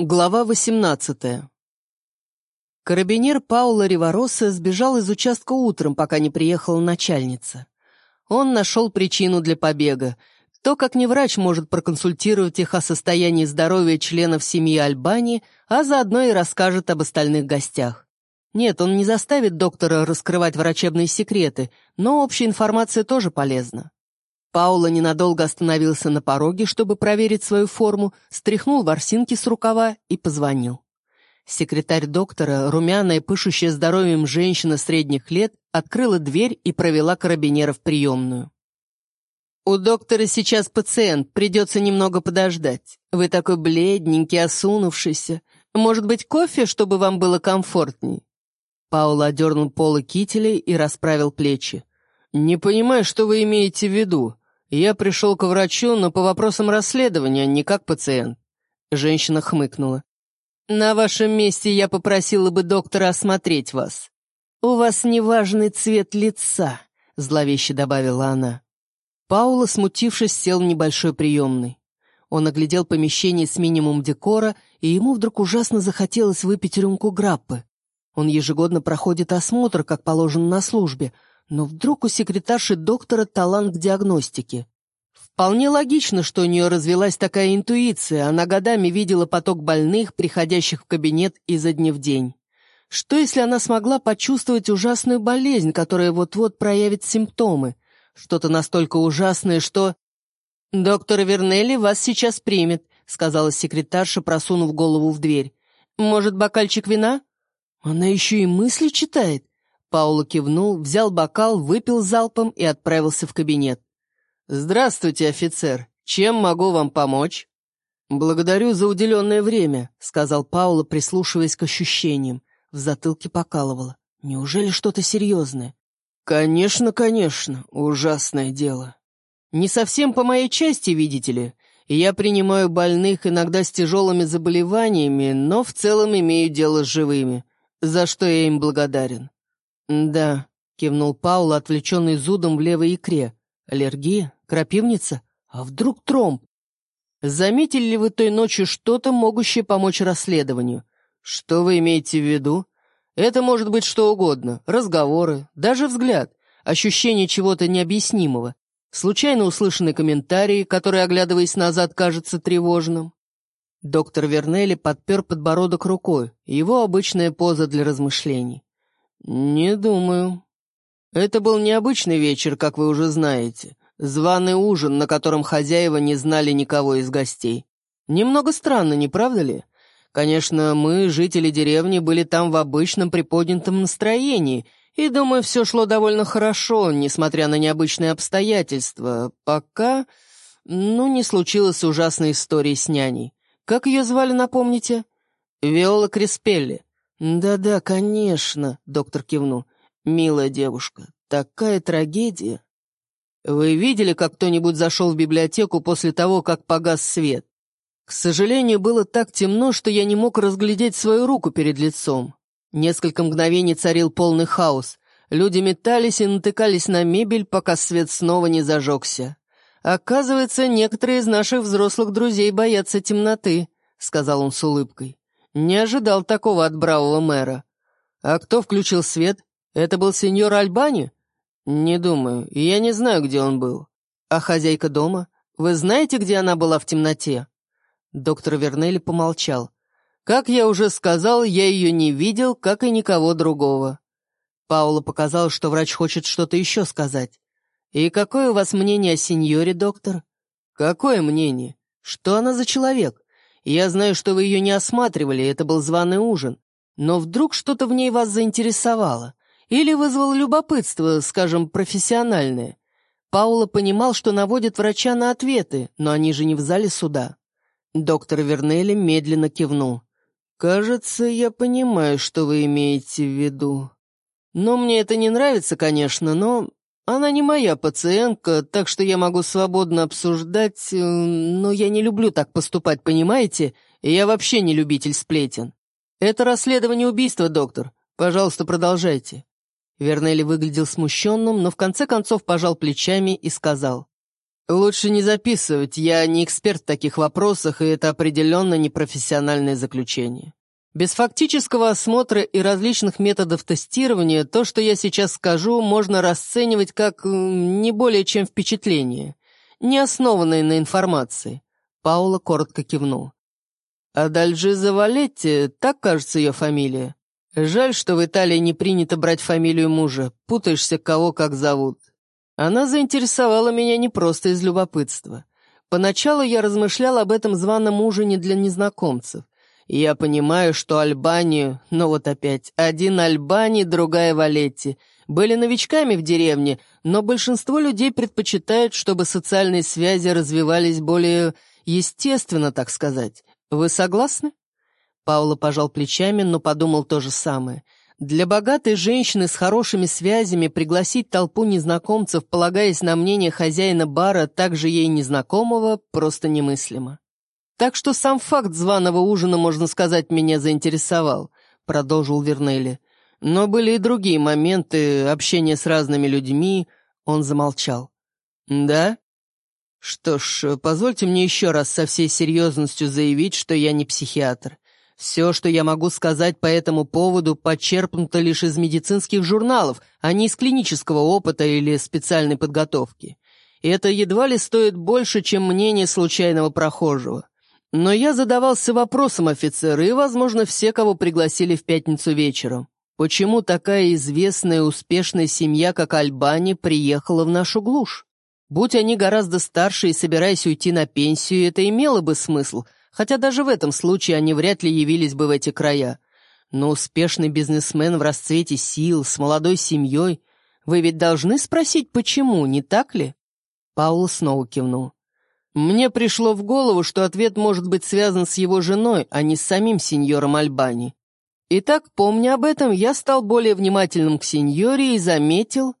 Глава 18 Карабинер Паула Ривароса сбежал из участка утром, пока не приехала начальница. Он нашел причину для побега. Кто, как не врач, может проконсультировать их о состоянии здоровья членов семьи Альбании, а заодно и расскажет об остальных гостях. Нет, он не заставит доктора раскрывать врачебные секреты, но общая информация тоже полезна. Паула ненадолго остановился на пороге, чтобы проверить свою форму, стряхнул ворсинки с рукава и позвонил. Секретарь доктора, румяная, пышущая здоровьем женщина средних лет, открыла дверь и провела карабинера в приемную. «У доктора сейчас пациент, придется немного подождать. Вы такой бледненький, осунувшийся. Может быть, кофе, чтобы вам было комфортней?» Паула одернул полы кителя и расправил плечи. «Не понимаю, что вы имеете в виду. Я пришел к врачу, но по вопросам расследования, не как пациент». Женщина хмыкнула. «На вашем месте я попросила бы доктора осмотреть вас. У вас неважный цвет лица», — зловеще добавила она. Паула, смутившись, сел в небольшой приемный. Он оглядел помещение с минимум декора, и ему вдруг ужасно захотелось выпить рюмку граппы. Он ежегодно проходит осмотр, как положено на службе, но вдруг у секретарши доктора талант к диагностике. Вполне логично, что у нее развелась такая интуиция, она годами видела поток больных, приходящих в кабинет изо дня в день. Что, если она смогла почувствовать ужасную болезнь, которая вот-вот проявит симптомы? Что-то настолько ужасное, что... «Доктор Вернелли вас сейчас примет», — сказала секретарша, просунув голову в дверь. «Может, бокальчик вина?» «Она еще и мысли читает?» Паула кивнул, взял бокал, выпил залпом и отправился в кабинет. «Здравствуйте, офицер. Чем могу вам помочь?» «Благодарю за уделенное время», — сказал Паула, прислушиваясь к ощущениям. В затылке покалывало. «Неужели что-то серьезное?» «Конечно, конечно. Ужасное дело. Не совсем по моей части, видите ли. Я принимаю больных иногда с тяжелыми заболеваниями, но в целом имею дело с живыми, за что я им благодарен. «Да», — кивнул Паула, отвлеченный зудом в левой икре. «Аллергия? Крапивница? А вдруг тромб? Заметили ли вы той ночью что-то, могущее помочь расследованию? Что вы имеете в виду? Это может быть что угодно. Разговоры, даже взгляд, ощущение чего-то необъяснимого, случайно услышанный комментарий, который, оглядываясь назад, кажется тревожным. Доктор Вернелли подпер подбородок рукой, его обычная поза для размышлений. «Не думаю. Это был необычный вечер, как вы уже знаете. Званый ужин, на котором хозяева не знали никого из гостей. Немного странно, не правда ли? Конечно, мы, жители деревни, были там в обычном приподнятом настроении, и, думаю, все шло довольно хорошо, несмотря на необычные обстоятельства, пока... Ну, не случилось ужасной истории с няней. Как ее звали, напомните? Виола Криспелли. «Да-да, конечно», — доктор кивнул. «Милая девушка, такая трагедия». «Вы видели, как кто-нибудь зашел в библиотеку после того, как погас свет?» К сожалению, было так темно, что я не мог разглядеть свою руку перед лицом. Несколько мгновений царил полный хаос. Люди метались и натыкались на мебель, пока свет снова не зажегся. «Оказывается, некоторые из наших взрослых друзей боятся темноты», — сказал он с улыбкой. Не ожидал такого от бравого мэра. А кто включил свет? Это был сеньор Альбани? Не думаю, я не знаю, где он был. А хозяйка дома? Вы знаете, где она была в темноте? Доктор Вернелли помолчал. Как я уже сказал, я ее не видел, как и никого другого. Паула показал, что врач хочет что-то еще сказать. «И какое у вас мнение о сеньоре, доктор?» «Какое мнение? Что она за человек? Я знаю, что вы ее не осматривали, это был званый ужин. Но вдруг что-то в ней вас заинтересовало? Или вызвало любопытство, скажем, профессиональное? Паула понимал, что наводит врача на ответы, но они же не в зале суда. Доктор Вернелли медленно кивнул. «Кажется, я понимаю, что вы имеете в виду. Но мне это не нравится, конечно, но она не моя пациентка, так что я могу свободно обсуждать, э, но я не люблю так поступать, понимаете? Я вообще не любитель сплетен. Это расследование убийства, доктор. Пожалуйста, продолжайте». Вернелли выглядел смущенным, но в конце концов пожал плечами и сказал. «Лучше не записывать, я не эксперт в таких вопросах, и это определенно непрофессиональное заключение. Без фактического осмотра и различных методов тестирования то, что я сейчас скажу, можно расценивать как не более чем впечатление, не основанное на информации». Паула коротко кивнул. «Адальджиза Валетти, так кажется ее фамилия. Жаль, что в Италии не принято брать фамилию мужа, путаешься, кого как зовут. Она заинтересовала меня не просто из любопытства. Поначалу я размышлял об этом званом ужине для незнакомцев. Я понимаю, что Альбанию, но вот опять, один Альбани, другая Валетти, были новичками в деревне, но большинство людей предпочитают, чтобы социальные связи развивались более естественно, так сказать. Вы согласны? Паула пожал плечами, но подумал то же самое. Для богатой женщины с хорошими связями пригласить толпу незнакомцев, полагаясь на мнение хозяина бара, также ей незнакомого, просто немыслимо. «Так что сам факт званого ужина, можно сказать, меня заинтересовал», — продолжил Вернелли. «Но были и другие моменты, общения с разными людьми». Он замолчал. «Да?» «Что ж, позвольте мне еще раз со всей серьезностью заявить, что я не психиатр. Все, что я могу сказать по этому поводу, подчерпнуто лишь из медицинских журналов, а не из клинического опыта или специальной подготовки. И это едва ли стоит больше, чем мнение случайного прохожего. Но я задавался вопросом офицера и, возможно, все, кого пригласили в пятницу вечером. Почему такая известная и успешная семья, как Альбани, приехала в нашу глушь? Будь они гораздо старше и собираясь уйти на пенсию, это имело бы смысл — хотя даже в этом случае они вряд ли явились бы в эти края. Но успешный бизнесмен в расцвете сил, с молодой семьей, вы ведь должны спросить, почему, не так ли?» Паул снова кивнул. «Мне пришло в голову, что ответ может быть связан с его женой, а не с самим сеньором Альбани. Итак, помня об этом, я стал более внимательным к сеньоре и заметил...»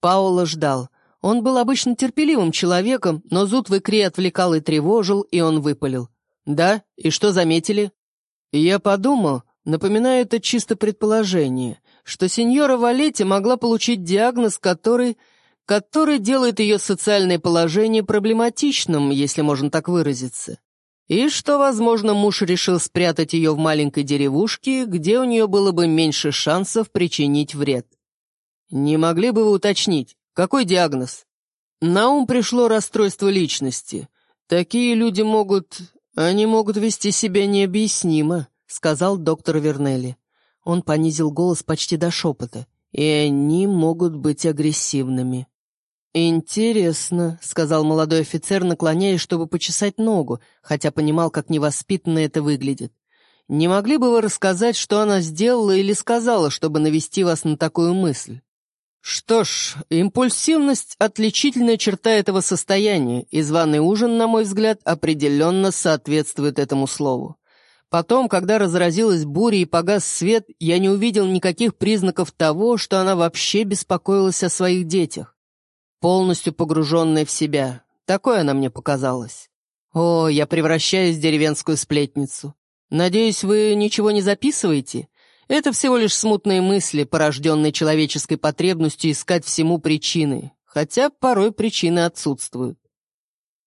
Паула ждал. Он был обычно терпеливым человеком, но зуд в икре отвлекал и тревожил, и он выпалил. «Да? И что заметили?» «Я подумал, напоминаю это чисто предположение, что сеньора Валетти могла получить диагноз, который... который делает ее социальное положение проблематичным, если можно так выразиться. И что, возможно, муж решил спрятать ее в маленькой деревушке, где у нее было бы меньше шансов причинить вред. Не могли бы вы уточнить, какой диагноз? На ум пришло расстройство личности. Такие люди могут «Они могут вести себя необъяснимо», — сказал доктор Вернелли. Он понизил голос почти до шепота. «И они могут быть агрессивными». «Интересно», — сказал молодой офицер, наклоняясь, чтобы почесать ногу, хотя понимал, как невоспитанно это выглядит. «Не могли бы вы рассказать, что она сделала или сказала, чтобы навести вас на такую мысль?» Что ж, импульсивность — отличительная черта этого состояния, и званый ужин, на мой взгляд, определенно соответствует этому слову. Потом, когда разразилась буря и погас свет, я не увидел никаких признаков того, что она вообще беспокоилась о своих детях. Полностью погруженная в себя. Такое она мне показалась. О, я превращаюсь в деревенскую сплетницу. Надеюсь, вы ничего не записываете? Это всего лишь смутные мысли, порожденные человеческой потребностью искать всему причины, хотя порой причины отсутствуют.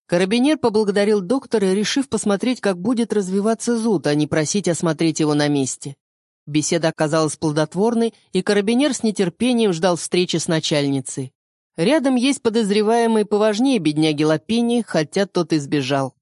Карабинер поблагодарил доктора, решив посмотреть, как будет развиваться зуд, а не просить осмотреть его на месте. Беседа оказалась плодотворной, и карабинер с нетерпением ждал встречи с начальницей. Рядом есть подозреваемый поважнее бедняги Лапини, хотя тот избежал.